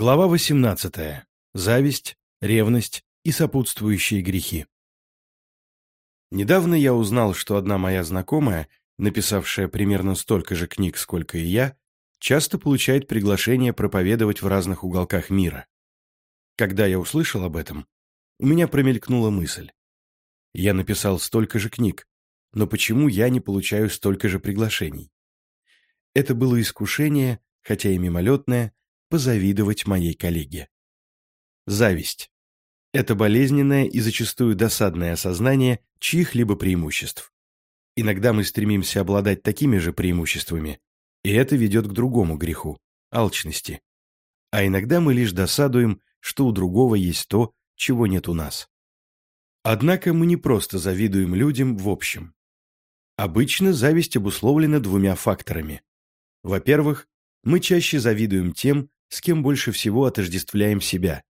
Глава 18. Зависть, ревность и сопутствующие грехи. Недавно я узнал, что одна моя знакомая, написавшая примерно столько же книг, сколько и я, часто получает приглашение проповедовать в разных уголках мира. Когда я услышал об этом, у меня промелькнула мысль. Я написал столько же книг, но почему я не получаю столько же приглашений? Это было искушение, хотя и мимолетное, позавидовать моей коллеге. Зависть. Это болезненное и зачастую досадное осознание чьих-либо преимуществ. Иногда мы стремимся обладать такими же преимуществами, и это ведет к другому греху – алчности. А иногда мы лишь досадуем, что у другого есть то, чего нет у нас. Однако мы не просто завидуем людям в общем. Обычно зависть обусловлена двумя факторами. Во-первых, мы чаще завидуем тем, с кем больше всего отождествляем себя.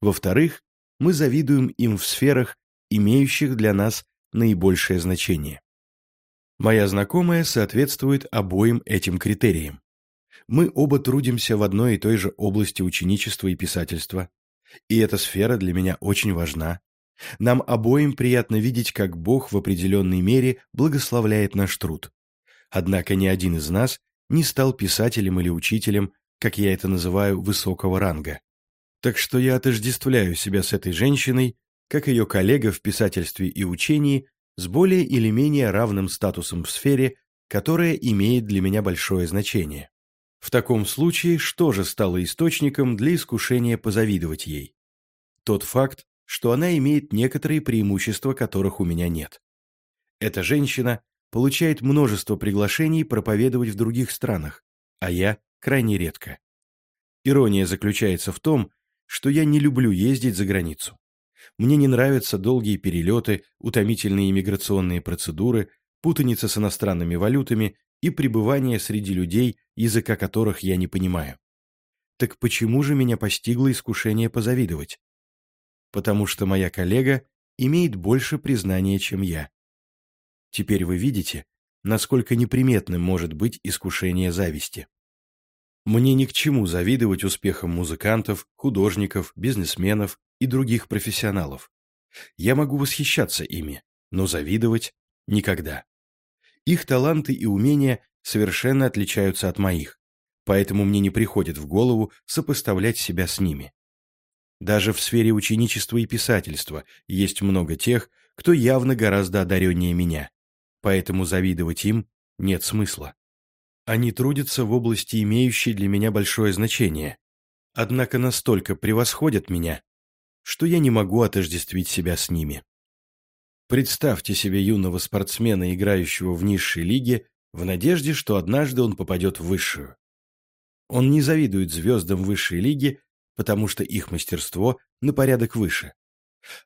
Во-вторых, мы завидуем им в сферах, имеющих для нас наибольшее значение. Моя знакомая соответствует обоим этим критериям. Мы оба трудимся в одной и той же области ученичества и писательства, и эта сфера для меня очень важна. Нам обоим приятно видеть, как Бог в определенной мере благословляет наш труд. Однако ни один из нас не стал писателем или учителем, как я это называю, высокого ранга. Так что я отождествляю себя с этой женщиной, как ее коллега в писательстве и учении, с более или менее равным статусом в сфере, которая имеет для меня большое значение. В таком случае, что же стало источником для искушения позавидовать ей? Тот факт, что она имеет некоторые преимущества, которых у меня нет. Эта женщина получает множество приглашений проповедовать в других странах, а я крайне редко. Ирония заключается в том, что я не люблю ездить за границу. Мне не нравятся долгие перелеты, утомительные иммиграционные процедуры, путаница с иностранными валютами и пребывание среди людей, языка которых я не понимаю. Так почему же меня постигло искушение позавидовать? Потому что моя коллега имеет больше признания, чем я. Теперь вы видите, насколько неприметным может быть искушение зависти. Мне ни к чему завидовать успехам музыкантов, художников, бизнесменов и других профессионалов. Я могу восхищаться ими, но завидовать – никогда. Их таланты и умения совершенно отличаются от моих, поэтому мне не приходит в голову сопоставлять себя с ними. Даже в сфере ученичества и писательства есть много тех, кто явно гораздо одареннее меня, поэтому завидовать им нет смысла. Они трудятся в области, имеющей для меня большое значение, однако настолько превосходят меня, что я не могу отождествить себя с ними. Представьте себе юного спортсмена, играющего в низшей лиге, в надежде, что однажды он попадет в высшую. Он не завидует звездам высшей лиги, потому что их мастерство на порядок выше.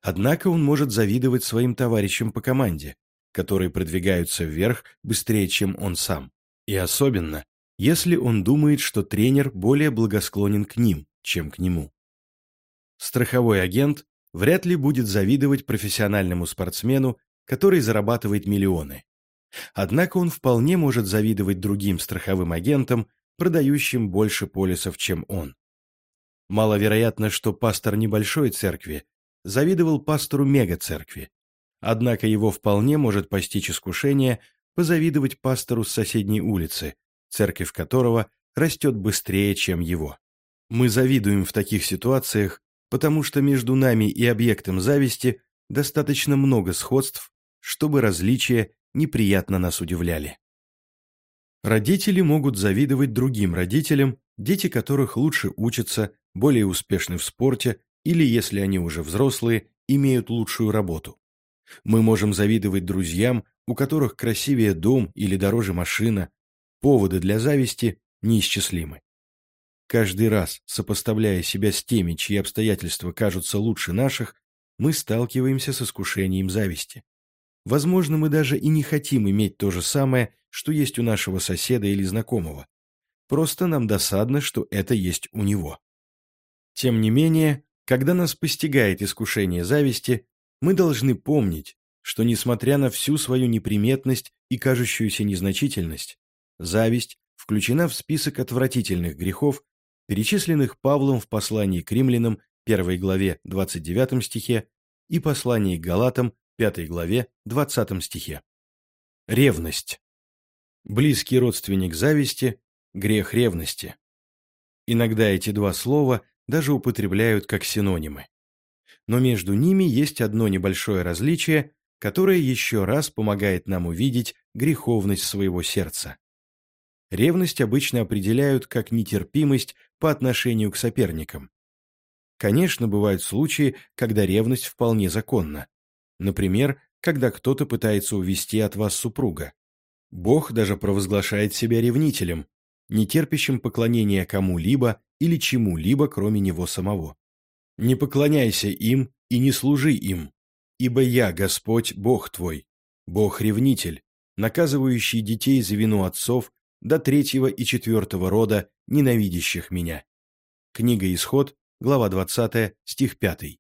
Однако он может завидовать своим товарищам по команде, которые продвигаются вверх быстрее, чем он сам. И особенно, если он думает, что тренер более благосклонен к ним, чем к нему. Страховой агент вряд ли будет завидовать профессиональному спортсмену, который зарабатывает миллионы. Однако он вполне может завидовать другим страховым агентам, продающим больше полисов, чем он. Маловероятно, что пастор небольшой церкви завидовал пастору мегацеркви, однако его вполне может постичь искушение позавидовать пастору с соседней улицы, церковь которого растет быстрее, чем его. Мы завидуем в таких ситуациях, потому что между нами и объектом зависти достаточно много сходств, чтобы различия неприятно нас удивляли. Родители могут завидовать другим родителям, дети которых лучше учатся, более успешны в спорте или, если они уже взрослые, имеют лучшую работу. Мы можем завидовать друзьям, у которых красивее дом или дороже машина. Поводы для зависти неисчислимы. Каждый раз, сопоставляя себя с теми, чьи обстоятельства кажутся лучше наших, мы сталкиваемся с искушением зависти. Возможно, мы даже и не хотим иметь то же самое, что есть у нашего соседа или знакомого. Просто нам досадно, что это есть у него. Тем не менее, когда нас постигает искушение зависти, мы должны помнить, что, несмотря на всю свою неприметность и кажущуюся незначительность, зависть включена в список отвратительных грехов, перечисленных Павлом в послании к римлянам 1 главе 29 стихе и послании к Галатам 5 главе 20 стихе. Ревность. Близкий родственник зависти – грех ревности. Иногда эти два слова даже употребляют как синонимы. Но между ними есть одно небольшое различие, которое еще раз помогает нам увидеть греховность своего сердца. Ревность обычно определяют как нетерпимость по отношению к соперникам. Конечно, бывают случаи, когда ревность вполне законна. Например, когда кто-то пытается увести от вас супруга. Бог даже провозглашает себя ревнителем, нетерпящим поклонения кому-либо или чему-либо, кроме него самого. «Не поклоняйся им и не служи им, ибо я, Господь, Бог твой, Бог-ревнитель, наказывающий детей за вину отцов до третьего и четвертого рода, ненавидящих меня». Книга Исход, глава 20, стих 5.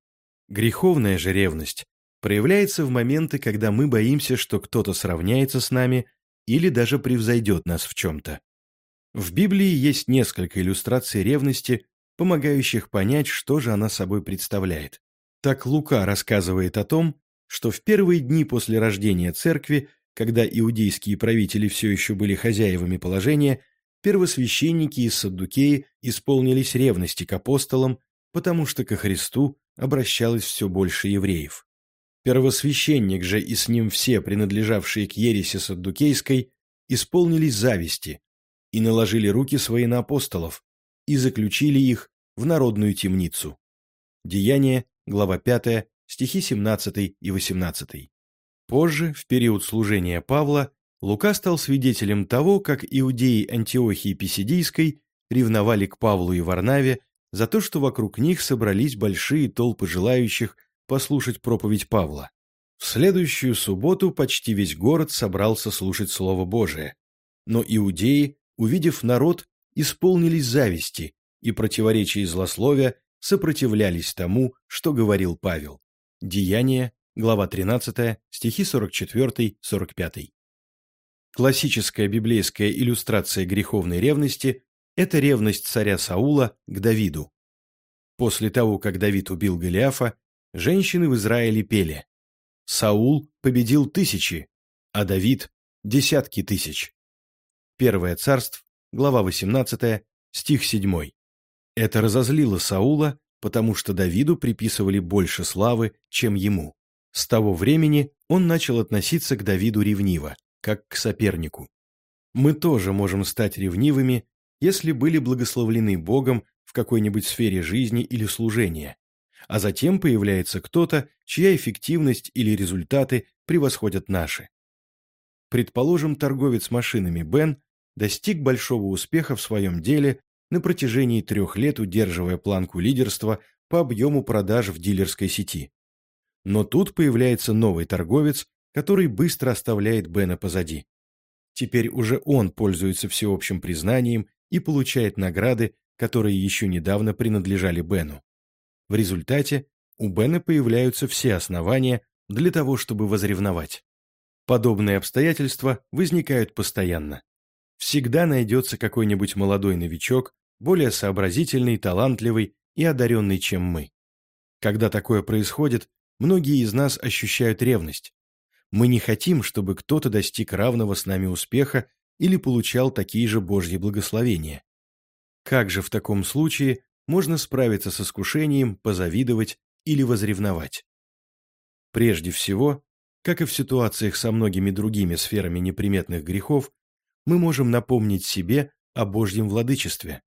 Греховная же ревность проявляется в моменты, когда мы боимся, что кто-то сравняется с нами или даже превзойдет нас в чем-то. В Библии есть несколько иллюстраций ревности, помогающих понять, что же она собой представляет. Так Лука рассказывает о том, что в первые дни после рождения церкви, когда иудейские правители все еще были хозяевами положения, первосвященники и саддукеи исполнились ревности к апостолам, потому что ко Христу обращалось все больше евреев. Первосвященник же и с ним все, принадлежавшие к ереси саддукейской, исполнились зависти и наложили руки свои на апостолов и заключили их в народную темницу. Деяние, глава 5, стихи 17 и 18. Позже, в период служения Павла, Лука стал свидетелем того, как иудеи Антиохии Писидийской ревновали к Павлу и Варнаве за то, что вокруг них собрались большие толпы желающих послушать проповедь Павла. В следующую субботу почти весь город собрался слушать Слово Божие. Но иудеи, увидев народ, исполнились зависти и противоречия злословия сопротивлялись тому, что говорил Павел. Деяние, глава 13, стихи 44-45. Классическая библейская иллюстрация греховной ревности – это ревность царя Саула к Давиду. После того, как Давид убил Голиафа, женщины в Израиле пели «Саул победил тысячи, а Давид – десятки тысяч». Первое царство, глава 18, стих 7. Это разозлило Саула, потому что Давиду приписывали больше славы, чем ему. С того времени он начал относиться к Давиду ревниво, как к сопернику. Мы тоже можем стать ревнивыми, если были благословлены Богом в какой-нибудь сфере жизни или служения, а затем появляется кто-то, чья эффективность или результаты превосходят наши. Предположим, торговец машинами Бен достиг большого успеха в своем деле на протяжении трех лет, удерживая планку лидерства по объему продаж в дилерской сети. Но тут появляется новый торговец, который быстро оставляет Бена позади. Теперь уже он пользуется всеобщим признанием и получает награды, которые еще недавно принадлежали Бену. В результате у Бена появляются все основания для того, чтобы возревновать. Подобные обстоятельства возникают постоянно. Всегда найдется какой-нибудь молодой новичок, более сообразительный, талантливый и одаренный, чем мы. Когда такое происходит, многие из нас ощущают ревность. Мы не хотим, чтобы кто-то достиг равного с нами успеха или получал такие же Божьи благословения. Как же в таком случае можно справиться с искушением, позавидовать или возревновать. Прежде всего, как и в ситуациях со многими другими сферами неприметных грехов, мы можем напомнить себе о Божьем владычестве.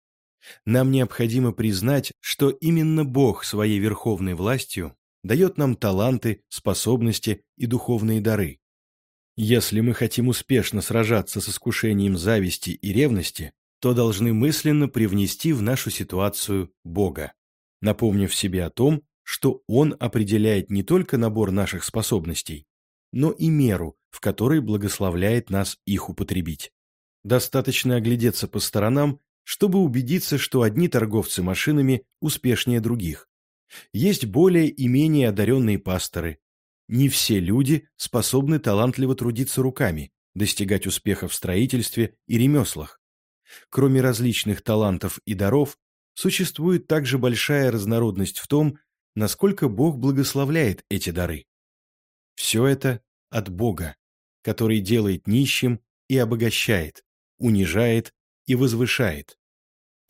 Нам необходимо признать, что именно Бог своей верховной властью дает нам таланты, способности и духовные дары. Если мы хотим успешно сражаться с искушением зависти и ревности, то должны мысленно привнести в нашу ситуацию Бога, напомнив себе о том, что Он определяет не только набор наших способностей, но и меру, в которой благословляет нас их употребить. Достаточно оглядеться по сторонам, чтобы убедиться, что одни торговцы машинами успешнее других. Есть более и менее одаренные пасторы. Не все люди способны талантливо трудиться руками, достигать успеха в строительстве и ремеслах. Кроме различных талантов и даров, существует также большая разнородность в том, насколько Бог благословляет эти дары. Все это от Бога, который делает нищим и обогащает, унижает и возвышает.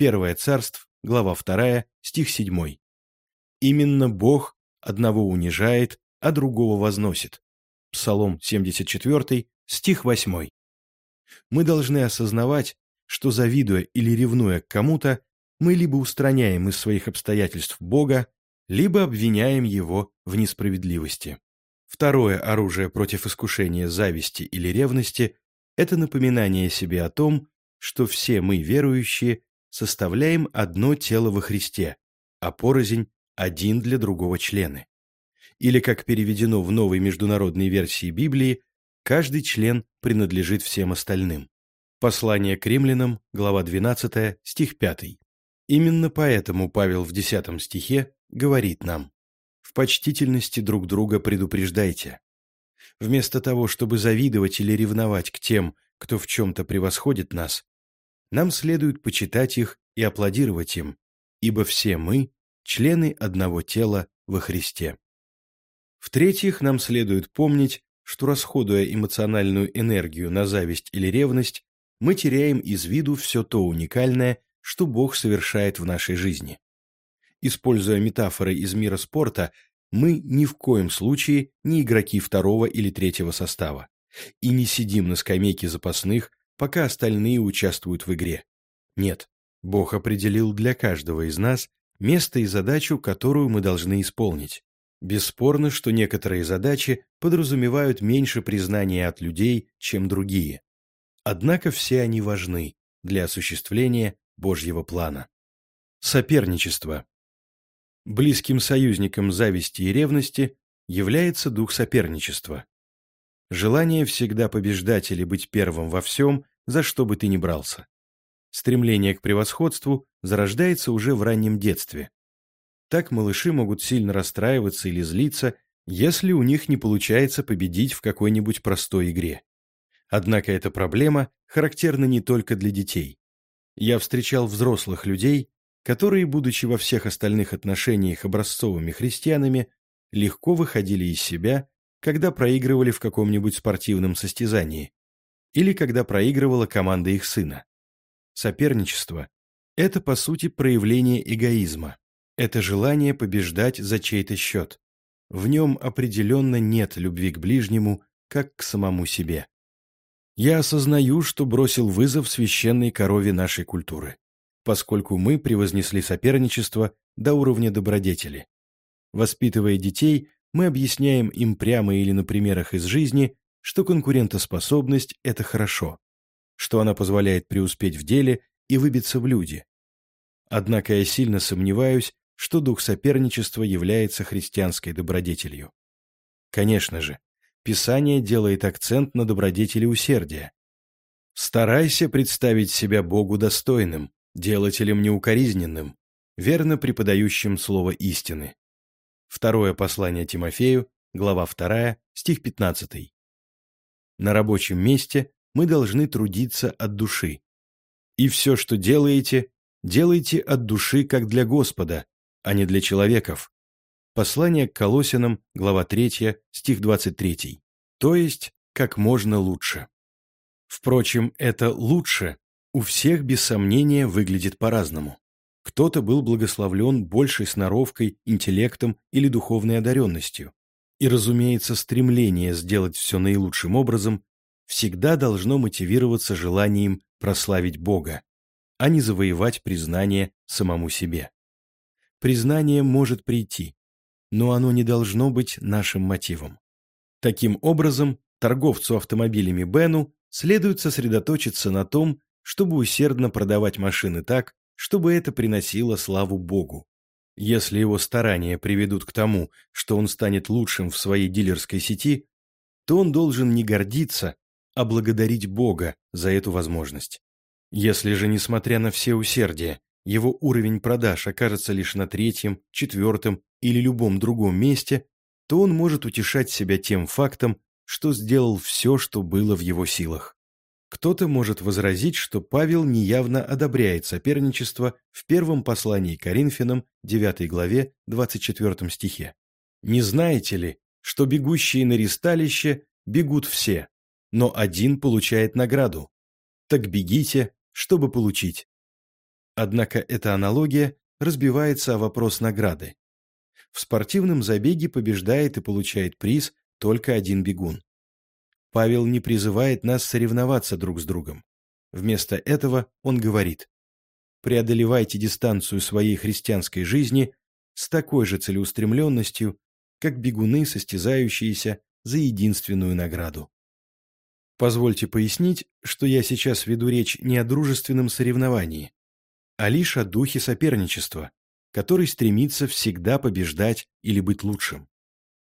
Первое царство, глава 2, стих 7. Именно Бог одного унижает, а другого возносит. Псалом 74, стих 8. Мы должны осознавать, что завидуя или ревнуя к кому-то, мы либо устраняем из своих обстоятельств Бога, либо обвиняем Его в несправедливости. Второе оружие против искушения зависти или ревности – это напоминание себе о том, что все мы, верующие, составляем одно тело во Христе, а порознь – один для другого члены. Или, как переведено в новой международной версии Библии, каждый член принадлежит всем остальным. Послание к римлянам, глава 12, стих 5. Именно поэтому Павел в 10 стихе говорит нам «В почтительности друг друга предупреждайте». Вместо того, чтобы завидовать или ревновать к тем, кто в чем-то превосходит нас, нам следует почитать их и аплодировать им, ибо все мы – члены одного тела во Христе. В-третьих, нам следует помнить, что расходуя эмоциональную энергию на зависть или ревность, мы теряем из виду все то уникальное, что Бог совершает в нашей жизни. Используя метафоры из мира спорта, мы ни в коем случае не игроки второго или третьего состава и не сидим на скамейке запасных, пока остальные участвуют в игре. Нет, Бог определил для каждого из нас место и задачу, которую мы должны исполнить. Бесспорно, что некоторые задачи подразумевают меньше признания от людей, чем другие. Однако все они важны для осуществления Божьего плана. Соперничество. Близким союзником зависти и ревности является дух соперничества. Желание всегда побеждать или быть первым во всем, за что бы ты ни брался. Стремление к превосходству зарождается уже в раннем детстве. Так малыши могут сильно расстраиваться или злиться, если у них не получается победить в какой-нибудь простой игре. Однако эта проблема характерна не только для детей. Я встречал взрослых людей, которые, будучи во всех остальных отношениях образцовыми христианами, легко выходили из себя, когда проигрывали в каком-нибудь спортивном состязании или когда проигрывала команда их сына. Соперничество – это, по сути, проявление эгоизма. Это желание побеждать за чей-то счет. В нем определенно нет любви к ближнему, как к самому себе. Я осознаю, что бросил вызов священной корове нашей культуры, поскольку мы превознесли соперничество до уровня добродетели. Воспитывая детей, мы объясняем им прямо или на примерах из жизни, что конкурентоспособность – это хорошо, что она позволяет преуспеть в деле и выбиться в люди. Однако я сильно сомневаюсь, что дух соперничества является христианской добродетелью. Конечно же, Писание делает акцент на добродетели усердия. «Старайся представить себя Богу достойным, делателем неукоризненным, верно преподающим слово истины». Второе послание Тимофею, глава 2, стих 15. На рабочем месте мы должны трудиться от души. И все, что делаете, делайте от души, как для Господа, а не для человеков, Послание к Колосинам, глава 3, стих 23. То есть, как можно лучше. Впрочем, это «лучше» у всех без сомнения выглядит по-разному. Кто-то был благословлен большей сноровкой, интеллектом или духовной одаренностью. И, разумеется, стремление сделать все наилучшим образом всегда должно мотивироваться желанием прославить Бога, а не завоевать признание самому себе. Признание может прийти, но оно не должно быть нашим мотивом. Таким образом, торговцу автомобилями Бену следует сосредоточиться на том, чтобы усердно продавать машины так, чтобы это приносило славу Богу. Если его старания приведут к тому, что он станет лучшим в своей дилерской сети, то он должен не гордиться, а благодарить Бога за эту возможность. Если же, несмотря на все усердия, его уровень продаж окажется лишь на третьем, четвертом или любом другом месте, то он может утешать себя тем фактом, что сделал все, что было в его силах. Кто-то может возразить, что Павел неявно одобряет соперничество в первом послании Коринфянам, 9 главе, 24 стихе. «Не знаете ли, что бегущие на ристалище бегут все, но один получает награду? Так бегите, чтобы получить». Однако эта аналогия разбивается о вопрос награды. В спортивном забеге побеждает и получает приз только один бегун. Павел не призывает нас соревноваться друг с другом. Вместо этого он говорит «Преодолевайте дистанцию своей христианской жизни с такой же целеустремленностью, как бегуны, состязающиеся за единственную награду». Позвольте пояснить, что я сейчас веду речь не о дружественном соревновании, а лишь о духе соперничества, который стремится всегда побеждать или быть лучшим.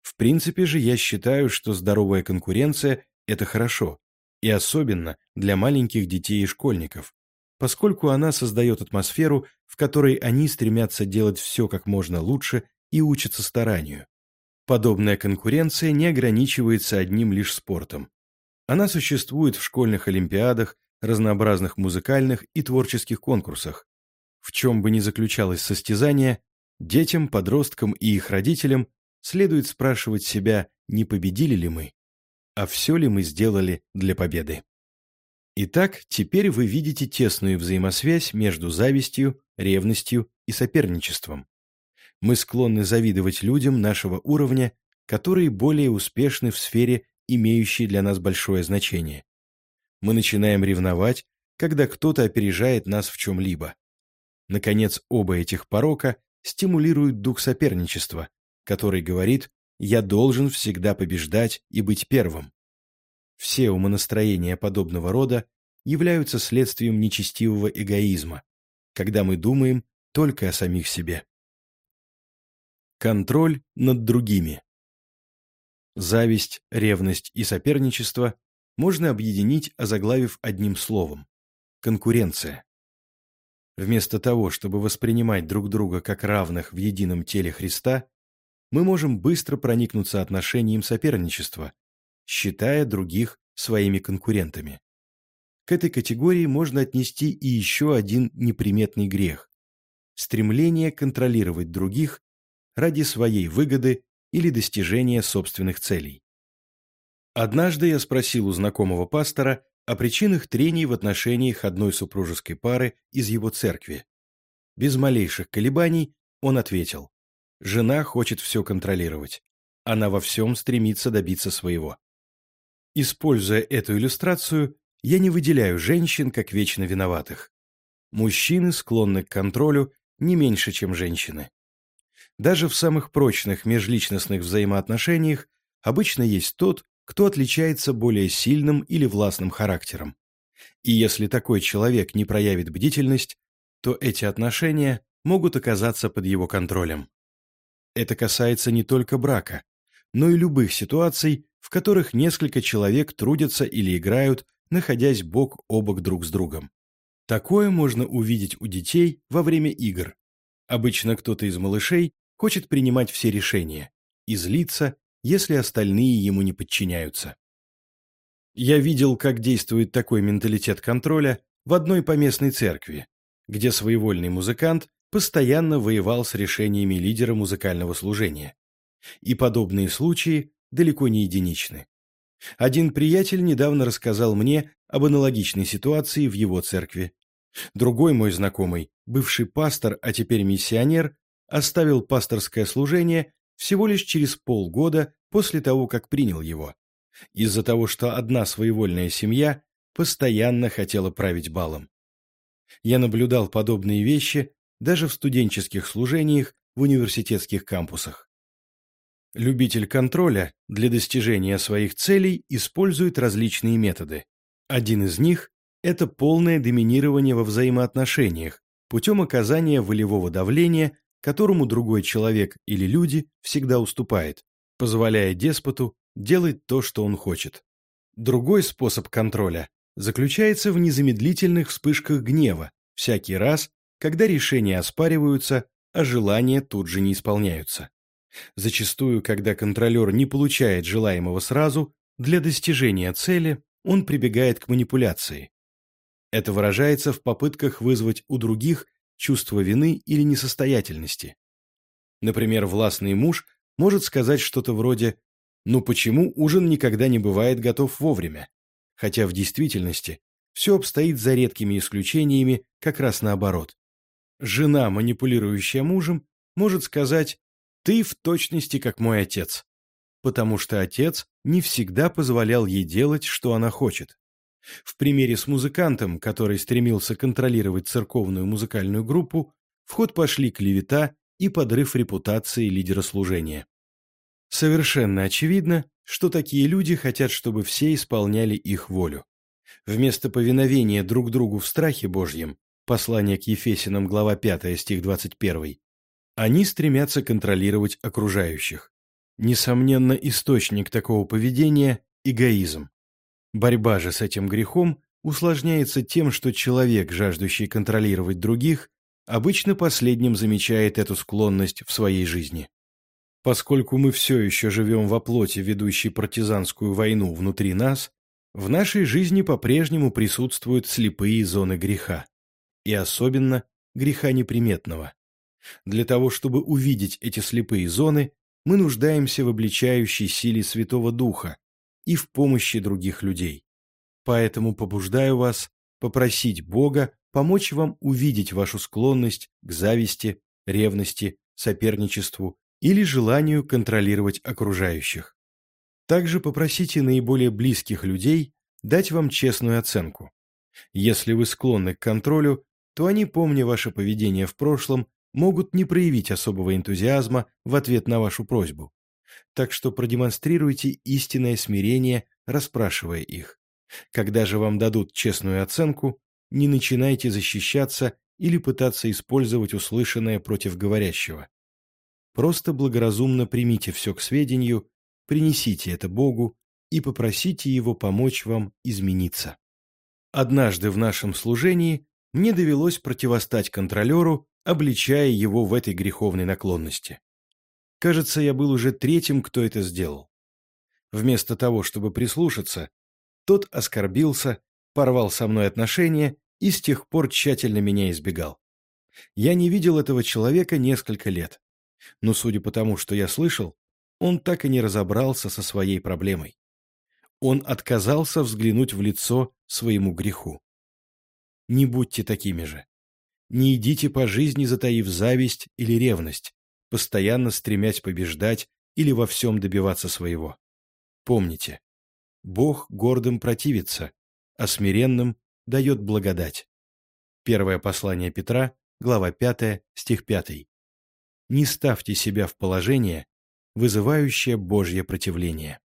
В принципе же я считаю, что здоровая конкуренция это хорошо, и особенно для маленьких детей и школьников, поскольку она создает атмосферу, в которой они стремятся делать все как можно лучше и учатся старанию. Подобная конкуренция не ограничивается одним лишь спортом. Она существует в школьных олимпиадах, разнообразных музыкальных и творческих конкурсах. В чем бы ни заключалось состязание, детям, подросткам и их родителям следует спрашивать себя, не победили ли мы, а все ли мы сделали для победы. Итак, теперь вы видите тесную взаимосвязь между завистью, ревностью и соперничеством. Мы склонны завидовать людям нашего уровня, которые более успешны в сфере, имеющей для нас большое значение. Мы начинаем ревновать, когда кто-то опережает нас в чем-либо. Наконец, оба этих порока стимулируют дух соперничества, который говорит я должен всегда побеждать и быть первым. Все умонастроения подобного рода являются следствием нечестивого эгоизма, когда мы думаем только о самих себе. Контроль над другими. Зависть, ревность и соперничество можно объединить, озаглавив одним словом – конкуренция. Вместо того, чтобы воспринимать друг друга как равных в едином теле Христа, мы можем быстро проникнуться отношением соперничества, считая других своими конкурентами. К этой категории можно отнести и еще один неприметный грех – стремление контролировать других ради своей выгоды или достижения собственных целей. Однажды я спросил у знакомого пастора о причинах трений в отношениях одной супружеской пары из его церкви. Без малейших колебаний он ответил Жена хочет все контролировать. Она во всем стремится добиться своего. Используя эту иллюстрацию, я не выделяю женщин как вечно виноватых. Мужчины склонны к контролю не меньше, чем женщины. Даже в самых прочных межличностных взаимоотношениях обычно есть тот, кто отличается более сильным или властным характером. И если такой человек не проявит бдительность, то эти отношения могут оказаться под его контролем. Это касается не только брака, но и любых ситуаций, в которых несколько человек трудятся или играют, находясь бок о бок друг с другом. Такое можно увидеть у детей во время игр. Обычно кто-то из малышей хочет принимать все решения и злиться, если остальные ему не подчиняются. Я видел, как действует такой менталитет контроля в одной поместной церкви, где своевольный музыкант постоянно воевал с решениями лидера музыкального служения. И подобные случаи далеко не единичны. Один приятель недавно рассказал мне об аналогичной ситуации в его церкви. Другой мой знакомый, бывший пастор, а теперь миссионер, оставил пасторское служение всего лишь через полгода после того, как принял его, из-за того, что одна своевольная семья постоянно хотела править балом. Я наблюдал подобные вещи даже в студенческих служениях в университетских кампусах. Любитель контроля для достижения своих целей использует различные методы. Один из них – это полное доминирование во взаимоотношениях путем оказания волевого давления, которому другой человек или люди всегда уступает, позволяя деспоту делать то, что он хочет. Другой способ контроля заключается в незамедлительных вспышках гнева всякий раз, когда решения оспариваются, а желания тут же не исполняются. Зачастую, когда контролер не получает желаемого сразу, для достижения цели он прибегает к манипуляции. Это выражается в попытках вызвать у других чувство вины или несостоятельности. Например, властный муж может сказать что-то вроде «Ну почему ужин никогда не бывает готов вовремя?» Хотя в действительности все обстоит за редкими исключениями как раз наоборот. Жена, манипулирующая мужем, может сказать «Ты в точности как мой отец», потому что отец не всегда позволял ей делать, что она хочет. В примере с музыкантом, который стремился контролировать церковную музыкальную группу, в ход пошли клевета и подрыв репутации лидера служения. Совершенно очевидно, что такие люди хотят, чтобы все исполняли их волю. Вместо повиновения друг другу в страхе Божьем, послание к Ефесинам, глава 5, стих 21, они стремятся контролировать окружающих. Несомненно, источник такого поведения – эгоизм. Борьба же с этим грехом усложняется тем, что человек, жаждущий контролировать других, обычно последним замечает эту склонность в своей жизни. Поскольку мы все еще живем во плоти, ведущей партизанскую войну внутри нас, в нашей жизни по-прежнему присутствуют слепые зоны греха, и особенно греха неприметного. Для того, чтобы увидеть эти слепые зоны, мы нуждаемся в обличающей силе Святого Духа и в помощи других людей. Поэтому побуждаю вас попросить Бога помочь вам увидеть вашу склонность к зависти, ревности, соперничеству или желанию контролировать окружающих. Также попросите наиболее близких людей дать вам честную оценку. Если вы склонны к контролю, то они, помня ваше поведение в прошлом, могут не проявить особого энтузиазма в ответ на вашу просьбу. Так что продемонстрируйте истинное смирение, расспрашивая их. Когда же вам дадут честную оценку, не начинайте защищаться или пытаться использовать услышанное против говорящего. Просто благоразумно примите все к сведению, принесите это Богу и попросите Его помочь вам измениться. Однажды в нашем служении мне довелось противостать контролеру, обличая его в этой греховной наклонности. Кажется, я был уже третьим, кто это сделал. Вместо того, чтобы прислушаться, тот оскорбился, порвал со мной отношения и с тех пор тщательно меня избегал. Я не видел этого человека несколько лет. Но судя по тому, что я слышал, он так и не разобрался со своей проблемой. Он отказался взглянуть в лицо своему греху. Не будьте такими же. Не идите по жизни, затаив зависть или ревность, постоянно стремясь побеждать или во всем добиваться своего. Помните, Бог гордым противится, а смиренным дает благодать. Первое послание Петра, глава 5, стих 5. Не ставьте себя в положение, вызывающее Божье противление.